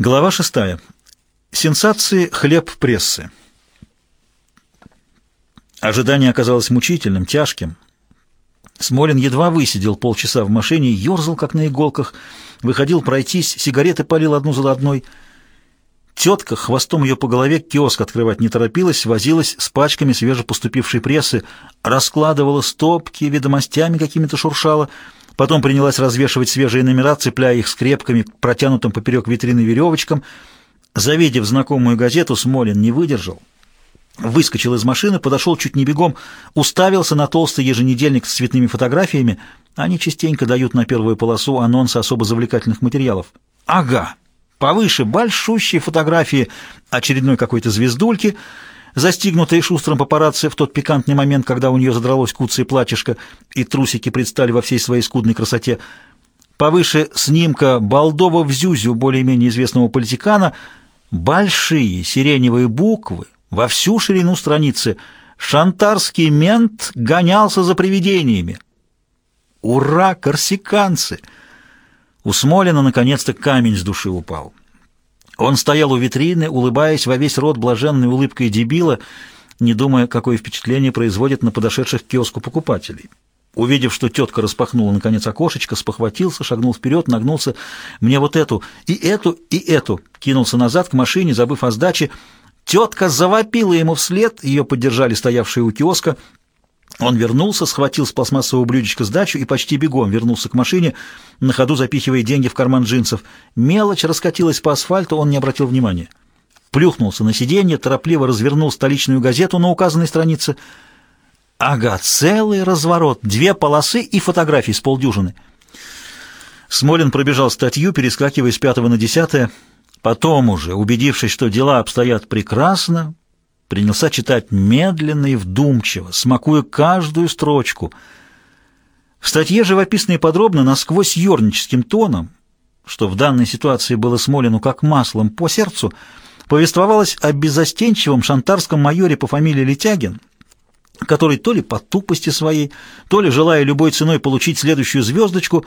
Глава шестая. Сенсации хлеб прессы. Ожидание оказалось мучительным, тяжким. Смолин едва высидел полчаса в машине, ерзал, как на иголках, выходил пройтись, сигареты палил одну за одной. Тетка хвостом ее по голове киоск открывать не торопилась, возилась с пачками свежепоступившей прессы, раскладывала стопки, ведомостями какими-то шуршала — Потом принялась развешивать свежие номера, цепляя их скрепками, протянутым поперек витрины веревочкам. Завидев знакомую газету, Смолин не выдержал. Выскочил из машины, подошел чуть не бегом, уставился на толстый еженедельник с цветными фотографиями. Они частенько дают на первую полосу анонсы особо завлекательных материалов. Ага, повыше большущие фотографии очередной какой-то звездульки — Застигнутая шустрым папарацци в тот пикантный момент, когда у нее задралось куцее платьишко и трусики предстали во всей своей скудной красоте, повыше снимка Балдова в Зюзю, более-менее известного политикана, большие сиреневые буквы во всю ширину страницы «Шантарский мент гонялся за привидениями». Ура, корсиканцы! У Смолина наконец-то камень с души упал. Он стоял у витрины, улыбаясь во весь рот блаженной улыбкой дебила, не думая, какое впечатление производит на подошедших к киоску покупателей. Увидев, что тетка распахнула наконец окошечко, спохватился, шагнул вперед, нагнулся. «Мне вот эту, и эту, и эту!» Кинулся назад к машине, забыв о сдаче. Тетка завопила ему вслед, ее поддержали стоявшие у киоска. Он вернулся, схватил с пластмассового блюдечка сдачу и почти бегом вернулся к машине, на ходу запихивая деньги в карман джинсов. Мелочь раскатилась по асфальту, он не обратил внимания. Плюхнулся на сиденье, торопливо развернул столичную газету на указанной странице. Ага, целый разворот, две полосы и фотографии с полдюжины. Смолин пробежал статью, перескакивая с пятого на десятое. Потом уже, убедившись, что дела обстоят прекрасно, принялся читать медленно и вдумчиво, смакуя каждую строчку. В статье живописно и подробно, насквозь ерническим тоном, что в данной ситуации было Смолину как маслом по сердцу, повествовалось о безостенчивом шантарском майоре по фамилии Летягин, который то ли по тупости своей, то ли желая любой ценой получить следующую звездочку,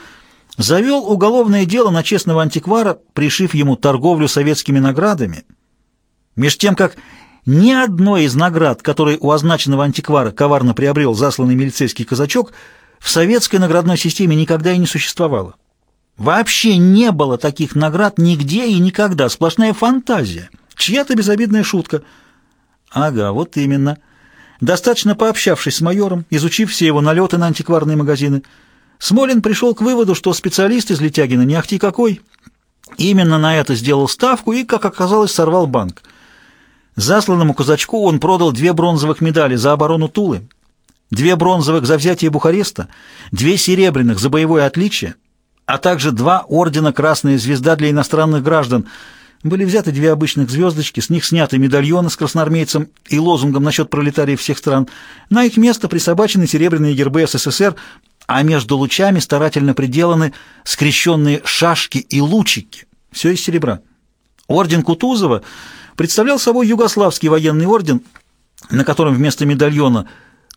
завел уголовное дело на честного антиквара, пришив ему торговлю советскими наградами, меж тем как ни одной из наград, которые у означенного антиквара коварно приобрел засланный милицейский казачок, в советской наградной системе никогда и не существовало. Вообще не было таких наград нигде и никогда, сплошная фантазия, чья-то безобидная шутка. Ага, вот именно. Достаточно пообщавшись с майором, изучив все его налеты на антикварные магазины, Смолин пришел к выводу, что специалист из Летягина не ахти какой. Именно на это сделал ставку и, как оказалось, сорвал банк. Засланному казачку он продал две бронзовых медали за оборону Тулы, две бронзовых за взятие Бухареста, две серебряных за боевое отличие, а также два ордена «Красная звезда» для иностранных граждан. Были взяты две обычных звездочки, с них сняты медальоны с красноармейцем и лозунгом насчет пролетариев всех стран. На их место присобачены серебряные гербы СССР, а между лучами старательно приделаны скрещенные шашки и лучики. Все из серебра. Орден Кутузова — представлял собой югославский военный орден, на котором вместо медальона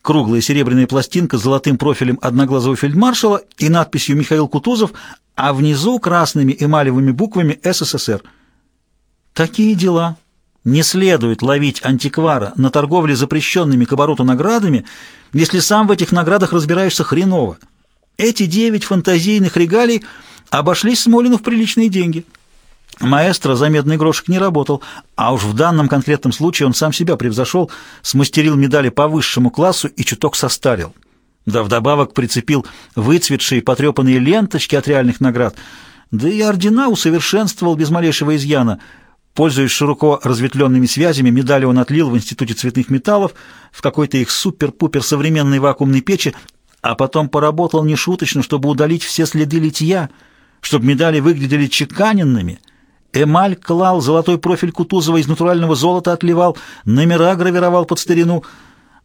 круглая серебряная пластинка с золотым профилем одноглазого фельдмаршала и надписью «Михаил Кутузов», а внизу красными эмалевыми буквами «СССР». Такие дела. Не следует ловить антиквара на торговле запрещенными к обороту наградами, если сам в этих наградах разбираешься хреново. Эти девять фантазийных регалий обошлись Смолину в приличные деньги. Маэстро за медный грошек не работал, а уж в данном конкретном случае он сам себя превзошел, смастерил медали по высшему классу и чуток состарил. Да вдобавок прицепил выцветшие потрепанные ленточки от реальных наград, да и ордена усовершенствовал без малейшего изъяна. Пользуясь широко разветвленными связями, медали он отлил в Институте цветных металлов, в какой-то их супер-пупер современной вакуумной печи, а потом поработал нешуточно, чтобы удалить все следы литья, чтобы медали выглядели чеканенными — Эмаль клал, золотой профиль Кутузова из натурального золота отливал, номера гравировал под старину.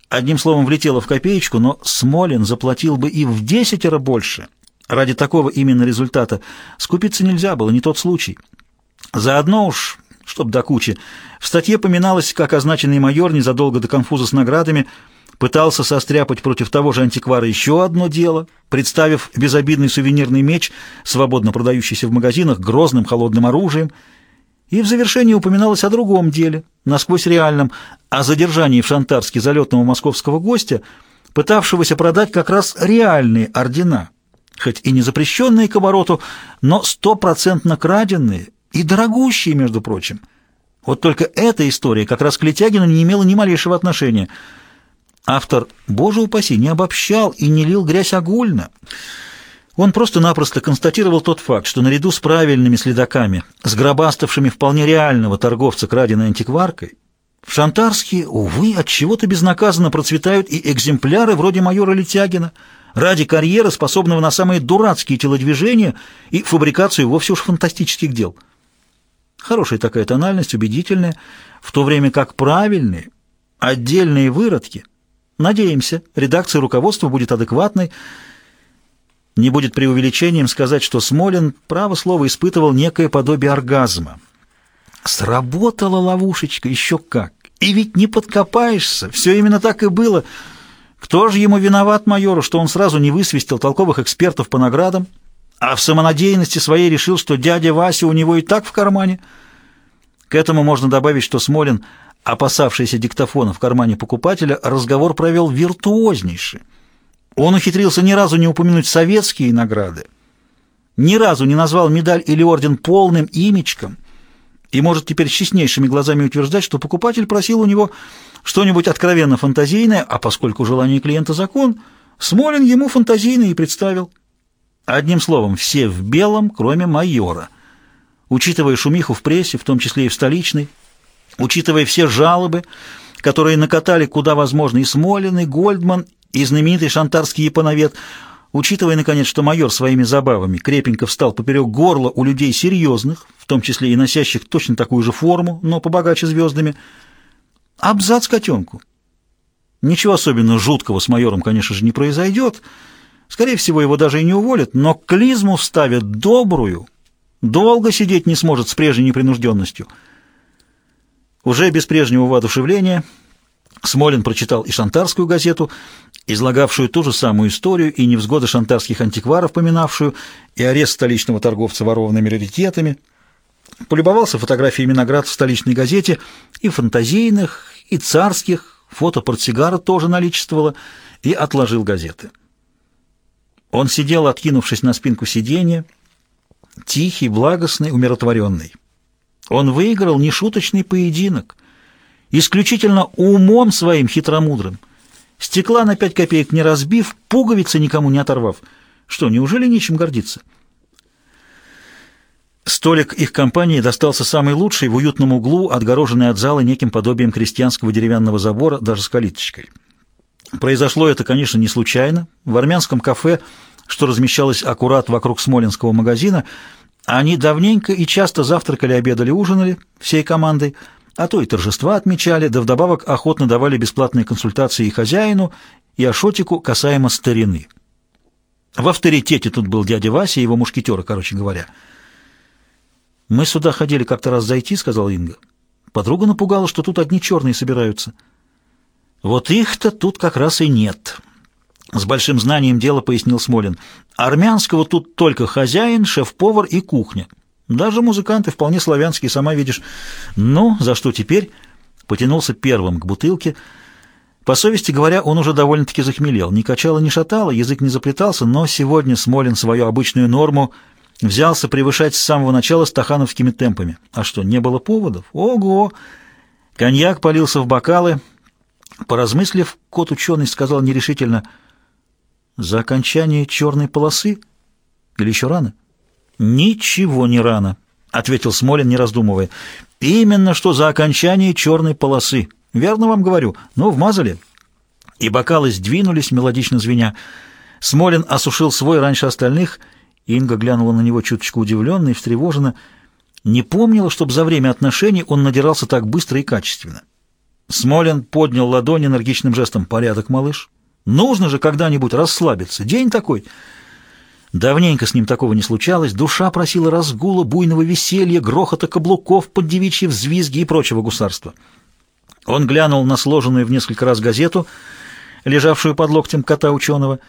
Одним словом, влетело в копеечку, но Смолин заплатил бы и в десятеро больше. Ради такого именно результата скупиться нельзя было, не тот случай. Заодно уж, чтоб до кучи, в статье поминалось, как означенный майор незадолго до конфуза с наградами – пытался состряпать против того же антиквара еще одно дело, представив безобидный сувенирный меч, свободно продающийся в магазинах, грозным холодным оружием. И в завершении упоминалось о другом деле, насквозь реальном, о задержании в Шантарске залетного московского гостя, пытавшегося продать как раз реальные ордена, хоть и не запрещенные к обороту, но стопроцентно краденные и дорогущие, между прочим. Вот только эта история как раз к Летягину не имела ни малейшего отношения. Автор, боже упаси, не обобщал и не лил грязь огульно. Он просто-напросто констатировал тот факт, что наряду с правильными следаками, сгробаставшими вполне реального торговца краденой антикваркой, в Шантарске, увы, от чего то безнаказанно процветают и экземпляры вроде майора Летягина, ради карьеры, способного на самые дурацкие телодвижения и фабрикацию вовсе уж фантастических дел. Хорошая такая тональность, убедительная, в то время как правильные, отдельные выродки. Надеемся, редакция руководства будет адекватной, не будет преувеличением сказать, что Смолин, право слово, испытывал некое подобие оргазма. Сработала ловушечка, еще как. И ведь не подкопаешься, все именно так и было. Кто же ему виноват, майору, что он сразу не высвистил толковых экспертов по наградам, а в самонадеянности своей решил, что дядя Вася у него и так в кармане? К этому можно добавить, что Смолин, опасавшийся диктофона в кармане покупателя, разговор провел виртуознейший. Он ухитрился ни разу не упомянуть советские награды, ни разу не назвал медаль или орден полным имечком и может теперь честнейшими глазами утверждать, что покупатель просил у него что-нибудь откровенно фантазийное, а поскольку желание клиента закон, Смолин ему фантазийное и представил. Одним словом, все в белом, кроме майора. Учитывая шумиху в прессе, в том числе и в столичной, учитывая все жалобы, которые накатали куда возможно и Смолин, и Гольдман, и знаменитый шантарский японовед, учитывая, наконец, что майор своими забавами крепенько встал поперек горла у людей серьезных, в том числе и носящих точно такую же форму, но побогаче звездами, абзац котенку. Ничего особенно жуткого с майором, конечно же, не произойдет. Скорее всего, его даже и не уволят, но клизму вставят добрую. Долго сидеть не сможет с прежней непринужденностью. Уже без прежнего воодушевления Смолин прочитал и шантарскую газету, излагавшую ту же самую историю, и невзгоды шантарских антикваров, поминавшую, и арест столичного торговца ворованными раритетами. Полюбовался фотографиями наград в столичной газете, и фантазийных, и царских, фото портсигара тоже наличествовало, и отложил газеты. Он сидел, откинувшись на спинку сиденья, тихий, благостный, умиротворенный. Он выиграл нешуточный поединок, исключительно умом своим хитромудрым, стекла на пять копеек не разбив, пуговицы никому не оторвав. Что, неужели нечем гордиться? Столик их компании достался самый лучший в уютном углу, отгороженный от зала неким подобием крестьянского деревянного забора, даже с калиточкой. Произошло это, конечно, не случайно. В армянском кафе, что размещалось аккурат вокруг Смоленского магазина, они давненько и часто завтракали, обедали, ужинали всей командой, а то и торжества отмечали, да вдобавок охотно давали бесплатные консультации и хозяину, и Ашотику касаемо старины. В авторитете тут был дядя Вася и его мушкетеры, короче говоря. «Мы сюда ходили как-то раз зайти», — сказал Инга. Подруга напугала, что тут одни черные собираются. «Вот их-то тут как раз и нет», — с большим знанием дела пояснил Смолин. «Армянского тут только хозяин, шеф-повар и кухня». Даже музыканты вполне славянские, сама видишь. Ну, за что теперь? Потянулся первым к бутылке. По совести говоря, он уже довольно-таки захмелел. Ни качало, ни шатало, язык не заплетался, но сегодня Смолин свою обычную норму взялся превышать с самого начала стахановскими темпами. А что, не было поводов? Ого! Коньяк полился в бокалы. Поразмыслив, кот-ученый сказал нерешительно, «За окончание черной полосы? Или еще рано?» «Ничего не рано», — ответил Смолин, не раздумывая. «Именно что за окончание черной полосы. Верно вам говорю. Ну, вмазали». И бокалы сдвинулись, мелодично звеня. Смолин осушил свой раньше остальных. Инга глянула на него чуточку удивленно и встревоженно. Не помнила, чтобы за время отношений он надирался так быстро и качественно. Смолин поднял ладонь энергичным жестом. «Порядок, малыш. Нужно же когда-нибудь расслабиться. День такой». Давненько с ним такого не случалось, душа просила разгула, буйного веселья, грохота каблуков под девичьи взвизги и прочего гусарства. Он глянул на сложенную в несколько раз газету, лежавшую под локтем кота-ученого,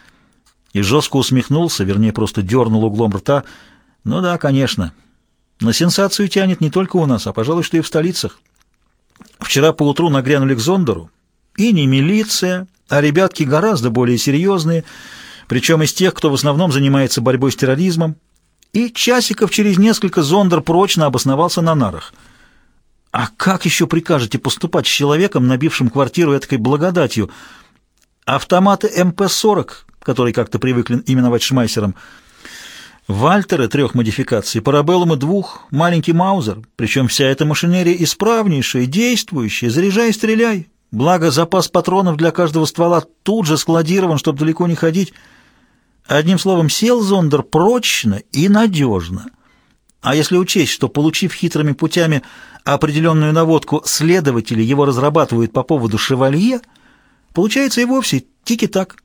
и жестко усмехнулся, вернее, просто дернул углом рта. Ну да, конечно. На сенсацию тянет не только у нас, а, пожалуй, что и в столицах. Вчера поутру нагрянули к Зондеру, и не милиция, а ребятки гораздо более серьезные, причем из тех, кто в основном занимается борьбой с терроризмом, и часиков через несколько Зондер прочно обосновался на нарах. А как еще прикажете поступать с человеком, набившим квартиру этакой благодатью? Автоматы МП-40, которые как-то привыкли именовать Шмайсером, Вальтеры трех модификаций, парабеллумы двух, маленький Маузер, причем вся эта машинерия исправнейшая, действующая, заряжай стреляй. Благо, запас патронов для каждого ствола тут же складирован, чтобы далеко не ходить. Одним словом, сел зондер прочно и надежно. А если учесть, что, получив хитрыми путями определенную наводку, следователи его разрабатывают по поводу «Шевалье», получается и вовсе тики-так.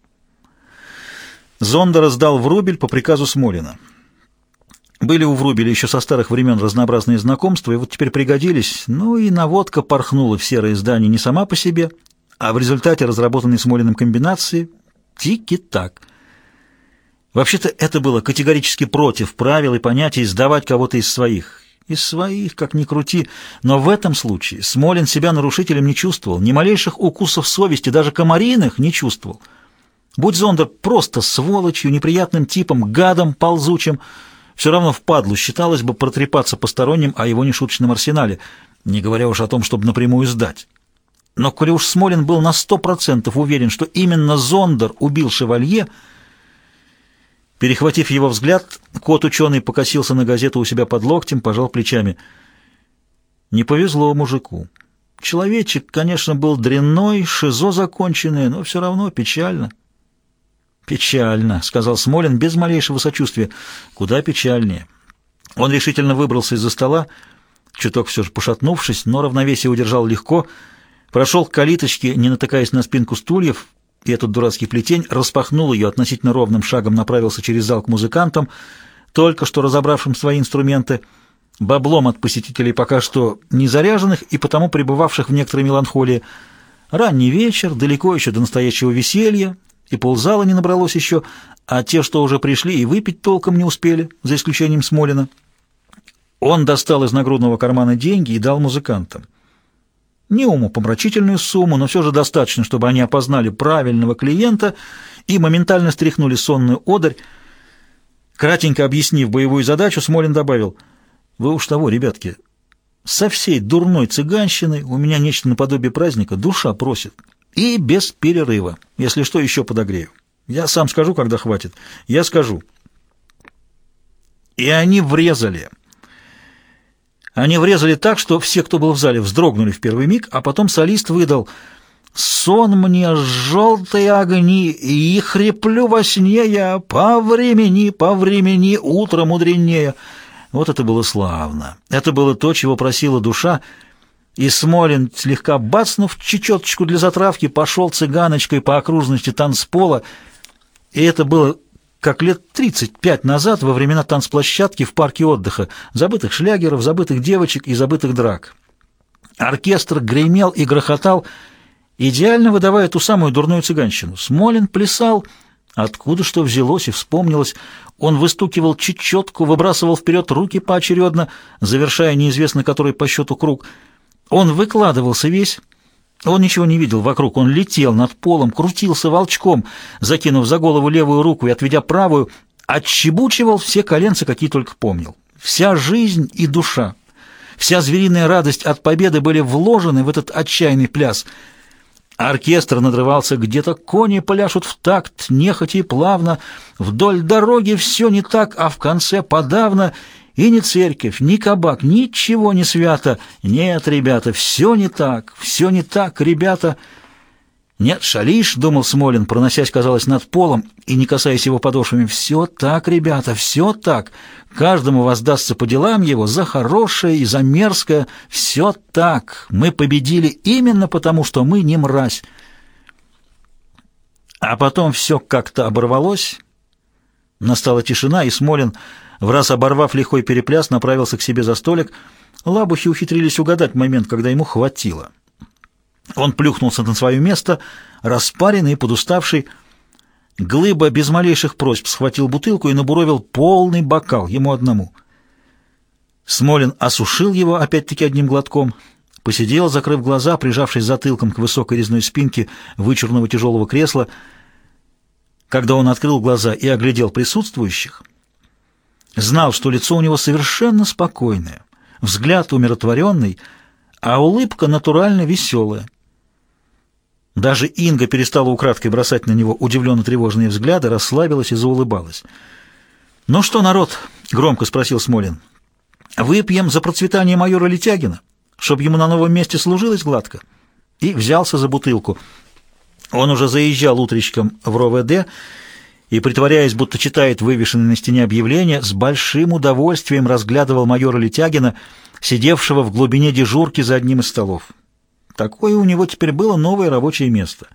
Зондер сдал в Рубель по приказу Смолина. Были у Врубеля еще со старых времен разнообразные знакомства, и вот теперь пригодились, ну и наводка порхнула в серое здание не сама по себе, а в результате разработанной Смолиным комбинации тики-так – Вообще-то это было категорически против правил и понятий сдавать кого-то из своих. Из своих, как ни крути. Но в этом случае Смолин себя нарушителем не чувствовал, ни малейших укусов совести, даже комариных не чувствовал. Будь Зондер просто сволочью, неприятным типом, гадом ползучим, все равно впадлу считалось бы протрепаться посторонним о его нешуточном арсенале, не говоря уж о том, чтобы напрямую сдать. Но коли уж Смолин был на сто процентов уверен, что именно Зондер убил Шевалье, Перехватив его взгляд, кот-ученый покосился на газету у себя под локтем, пожал плечами. Не повезло мужику. Человечек, конечно, был дрянной, шизо законченное, но все равно печально. «Печально», — сказал Смолин без малейшего сочувствия. «Куда печальнее». Он решительно выбрался из-за стола, чуток все же пошатнувшись, но равновесие удержал легко, прошел к калиточке, не натыкаясь на спинку стульев, и этот дурацкий плетень распахнул ее относительно ровным шагом, направился через зал к музыкантам, только что разобравшим свои инструменты, баблом от посетителей пока что не заряженных и потому пребывавших в некоторой меланхолии. Ранний вечер, далеко еще до настоящего веселья, и ползала не набралось еще, а те, что уже пришли, и выпить толком не успели, за исключением Смолина. Он достал из нагрудного кармана деньги и дал музыкантам. Не умопомрачительную сумму, но все же достаточно, чтобы они опознали правильного клиента и моментально стряхнули сонную одарь. Кратенько объяснив боевую задачу, Смолин добавил, «Вы уж того, ребятки, со всей дурной цыганщиной у меня нечто наподобие праздника, душа просит. И без перерыва, если что, еще подогрею. Я сам скажу, когда хватит. Я скажу». И они врезали. Они врезали так, что все, кто был в зале, вздрогнули в первый миг, а потом солист выдал «Сон мне желтые огни, и хриплю во сне я, по времени, по времени, утро мудренее». Вот это было славно. Это было то, чего просила душа, и Смолин, слегка бацнув чечеточку для затравки, пошел цыганочкой по окружности танцпола, и это было как лет 35 назад во времена танцплощадки в парке отдыха, забытых шлягеров, забытых девочек и забытых драк. Оркестр гремел и грохотал, идеально выдавая ту самую дурную цыганщину. Смолин плясал, откуда что взялось и вспомнилось. Он выстукивал чечетку, выбрасывал вперед руки поочередно, завершая неизвестно который по счету круг. Он выкладывался весь, он ничего не видел вокруг, он летел над полом, крутился волчком, закинув за голову левую руку и отведя правую, отщебучивал все коленцы, какие только помнил. Вся жизнь и душа, вся звериная радость от победы были вложены в этот отчаянный пляс. Оркестр надрывался где-то, кони пляшут в такт, нехотя и плавно, вдоль дороги все не так, а в конце подавно — и ни церковь, ни кабак, ничего не свято. Нет, ребята, все не так, все не так, ребята. Нет, шалиш, думал Смолин, проносясь, казалось, над полом и не касаясь его подошвами. Все так, ребята, все так. Каждому воздастся по делам его за хорошее и за мерзкое. Все так. Мы победили именно потому, что мы не мразь. А потом все как-то оборвалось. Настала тишина, и Смолин в раз оборвав лихой перепляс, направился к себе за столик. Лабухи ухитрились угадать момент, когда ему хватило. Он плюхнулся на свое место, распаренный и подуставший. Глыба без малейших просьб схватил бутылку и набуровил полный бокал, ему одному. Смолин осушил его опять-таки одним глотком, посидел, закрыв глаза, прижавшись затылком к высокой резной спинке вычурного тяжелого кресла. Когда он открыл глаза и оглядел присутствующих, знал, что лицо у него совершенно спокойное, взгляд умиротворенный, а улыбка натурально веселая. Даже Инга перестала украдкой бросать на него удивленно-тревожные взгляды, расслабилась и заулыбалась. «Ну что, народ?» — громко спросил Смолин. Выпьем за процветание майора Летягина, чтобы ему на новом месте служилось гладко. И взялся за бутылку. Он уже заезжал утречком в РОВД и, притворяясь, будто читает вывешенное на стене объявление, с большим удовольствием разглядывал майора Летягина, сидевшего в глубине дежурки за одним из столов. Такое у него теперь было новое рабочее место.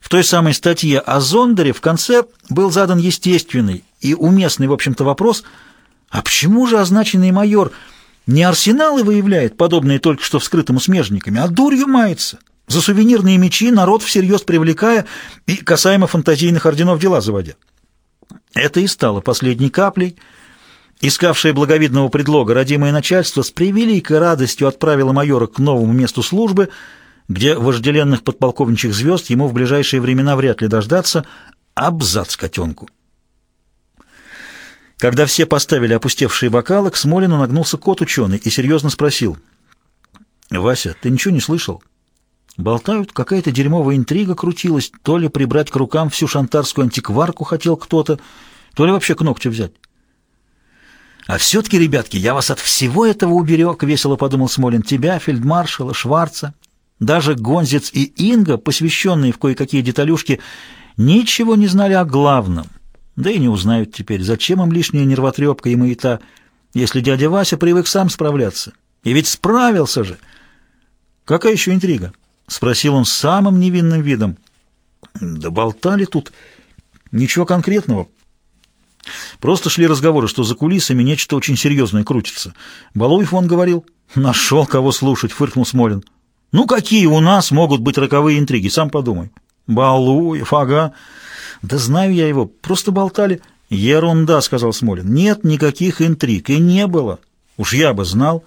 В той самой статье о Зондере в конце был задан естественный и уместный, в общем-то, вопрос – а почему же означенный майор не арсеналы выявляет, подобные только что вскрытому смежниками, а дурью мается, за сувенирные мечи народ всерьез привлекая и касаемо фантазийных орденов дела заводя? Это и стало последней каплей, Искавшее благовидного предлога родимое начальство с превеликой радостью отправило майора к новому месту службы, где вожделенных подполковничьих звезд ему в ближайшие времена вряд ли дождаться, абзац котенку. Когда все поставили опустевшие бокалы, к Смолину нагнулся кот-ученый и серьезно спросил. «Вася, ты ничего не слышал?» Болтают, какая-то дерьмовая интрига крутилась, то ли прибрать к рукам всю шантарскую антикварку хотел кто-то, то ли вообще к ногтю взять. «А все-таки, ребятки, я вас от всего этого уберег», — весело подумал Смолин. «Тебя, фельдмаршала, Шварца, даже Гонзец и Инга, посвященные в кое-какие деталюшки, ничего не знали о главном». Да и не узнают теперь, зачем им лишняя нервотрепка и маята, если дядя Вася привык сам справляться. И ведь справился же. Какая еще интрига? Спросил он самым невинным видом. Да болтали тут. Ничего конкретного. Просто шли разговоры, что за кулисами нечто очень серьезное крутится. Балуев он говорил. Нашел кого слушать, фыркнул Смолин. Ну какие у нас могут быть роковые интриги, сам подумай. Балуев, ага. «Да знаю я его, просто болтали». «Ерунда», — сказал Смолин. «Нет никаких интриг, и не было. Уж я бы знал».